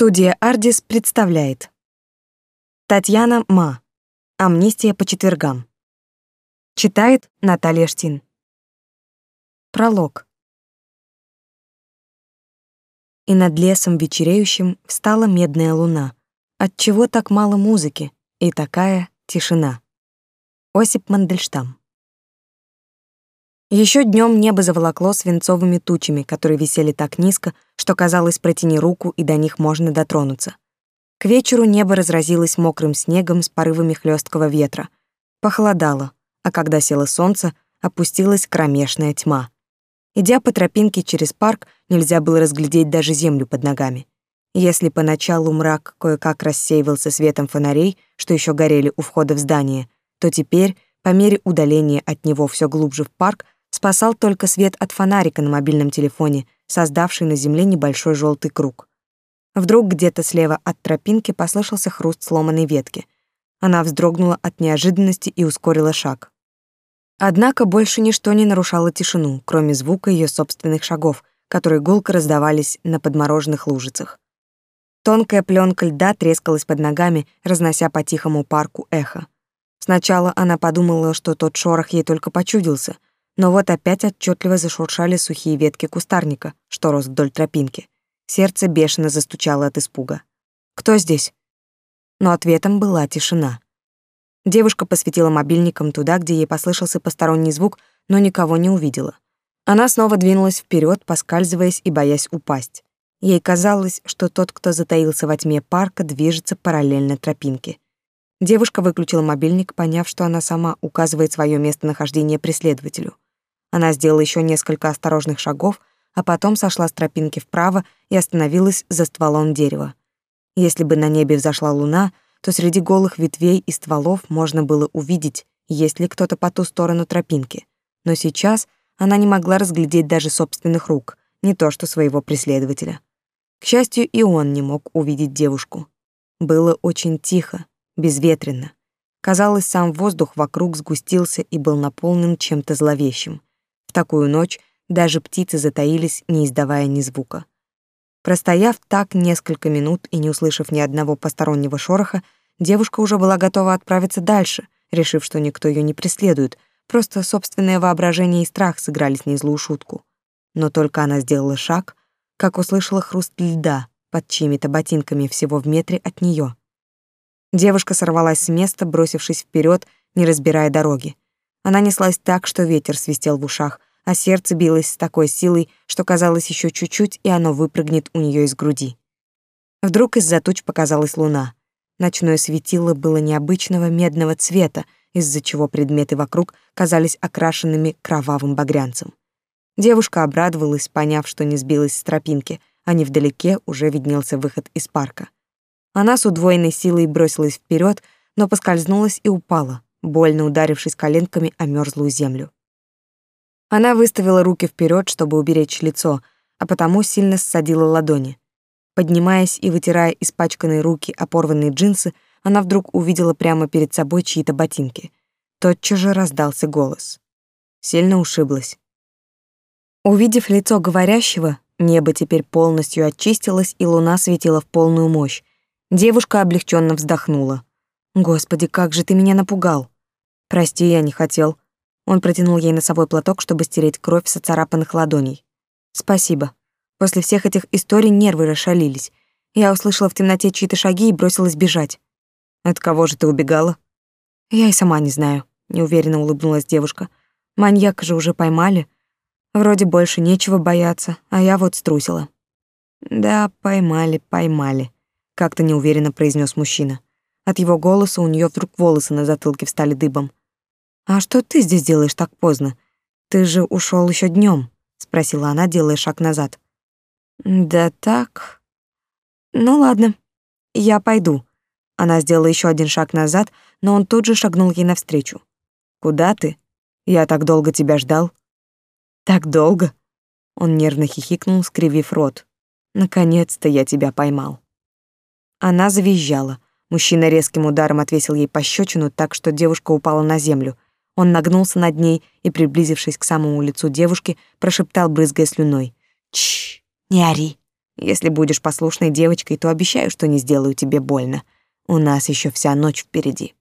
Студия «Ардис» представляет Татьяна Ма. Амнистия по четвергам. Читает Наталья Штин. Пролог. И над лесом вечереющим встала медная луна. Отчего так мало музыки и такая тишина? Осип Мандельштам. Еще днем небо заволокло свинцовыми тучами, которые висели так низко, что казалось, протяни руку, и до них можно дотронуться. К вечеру небо разразилось мокрым снегом с порывами хлесткого ветра. Похолодало, а когда село солнце, опустилась кромешная тьма. Идя по тропинке через парк, нельзя было разглядеть даже землю под ногами. Если поначалу мрак кое-как рассеивался светом фонарей, что еще горели у входа в здание, то теперь, по мере удаления от него все глубже в парк, спасал только свет от фонарика на мобильном телефоне, создавший на земле небольшой желтый круг. Вдруг где-то слева от тропинки послышался хруст сломанной ветки. Она вздрогнула от неожиданности и ускорила шаг. Однако больше ничто не нарушало тишину, кроме звука ее собственных шагов, которые гулко раздавались на подмороженных лужицах. Тонкая пленка льда трескалась под ногами, разнося по тихому парку эхо. Сначала она подумала, что тот шорох ей только почудился — но вот опять отчетливо зашуршали сухие ветки кустарника, что рос вдоль тропинки. Сердце бешено застучало от испуга. «Кто здесь?» Но ответом была тишина. Девушка посветила мобильником туда, где ей послышался посторонний звук, но никого не увидела. Она снова двинулась вперед, поскальзываясь и боясь упасть. Ей казалось, что тот, кто затаился во тьме парка, движется параллельно тропинке. Девушка выключила мобильник, поняв, что она сама указывает свое местонахождение преследователю. Она сделала еще несколько осторожных шагов, а потом сошла с тропинки вправо и остановилась за стволом дерева. Если бы на небе взошла луна, то среди голых ветвей и стволов можно было увидеть, есть ли кто-то по ту сторону тропинки. Но сейчас она не могла разглядеть даже собственных рук, не то что своего преследователя. К счастью, и он не мог увидеть девушку. Было очень тихо, безветренно. Казалось, сам воздух вокруг сгустился и был наполнен чем-то зловещим. В такую ночь даже птицы затаились, не издавая ни звука. Простояв так несколько минут и не услышав ни одного постороннего шороха, девушка уже была готова отправиться дальше, решив, что никто ее не преследует, просто собственное воображение и страх сыграли с ней злую шутку. Но только она сделала шаг, как услышала хруст льда под чьими-то ботинками всего в метре от нее. Девушка сорвалась с места, бросившись вперед, не разбирая дороги. Она неслась так, что ветер свистел в ушах, а сердце билось с такой силой, что казалось еще чуть-чуть, и оно выпрыгнет у нее из груди. Вдруг из-за туч показалась луна. Ночное светило было необычного медного цвета, из-за чего предметы вокруг казались окрашенными кровавым багрянцем. Девушка обрадовалась, поняв, что не сбилась с тропинки, а невдалеке уже виднелся выход из парка. Она с удвоенной силой бросилась вперед, но поскользнулась и упала, больно ударившись коленками о мёрзлую землю. Она выставила руки вперед, чтобы уберечь лицо, а потому сильно ссадила ладони. Поднимаясь и вытирая испачканные руки о порванные джинсы, она вдруг увидела прямо перед собой чьи-то ботинки. Тотчас же раздался голос. Сильно ушиблась. Увидев лицо говорящего, небо теперь полностью очистилось, и луна светила в полную мощь. Девушка облегченно вздохнула. Господи, как же ты меня напугал. Прости, я не хотел. Он протянул ей носовой платок, чтобы стереть кровь с оцарапанных ладоней. Спасибо. После всех этих историй нервы расшалились. Я услышала в темноте чьи-то шаги и бросилась бежать. От кого же ты убегала? Я и сама не знаю, неуверенно улыбнулась девушка. Маньяка же уже поймали. Вроде больше нечего бояться, а я вот струсила. Да, поймали, поймали, как-то неуверенно произнес мужчина. От его голоса у нее вдруг волосы на затылке встали дыбом. «А что ты здесь делаешь так поздно? Ты же ушел еще днем, спросила она, делая шаг назад. «Да так...» «Ну ладно, я пойду». Она сделала еще один шаг назад, но он тут же шагнул ей навстречу. «Куда ты? Я так долго тебя ждал». «Так долго?» Он нервно хихикнул, скривив рот. «Наконец-то я тебя поймал». Она завизжала. Мужчина резким ударом отвесил ей пощечину так, что девушка упала на землю. Он нагнулся над ней и, приблизившись к самому лицу девушки, прошептал, брызгая слюной. «Чш, не ори. Если будешь послушной девочкой, то обещаю, что не сделаю тебе больно. У нас еще вся ночь впереди.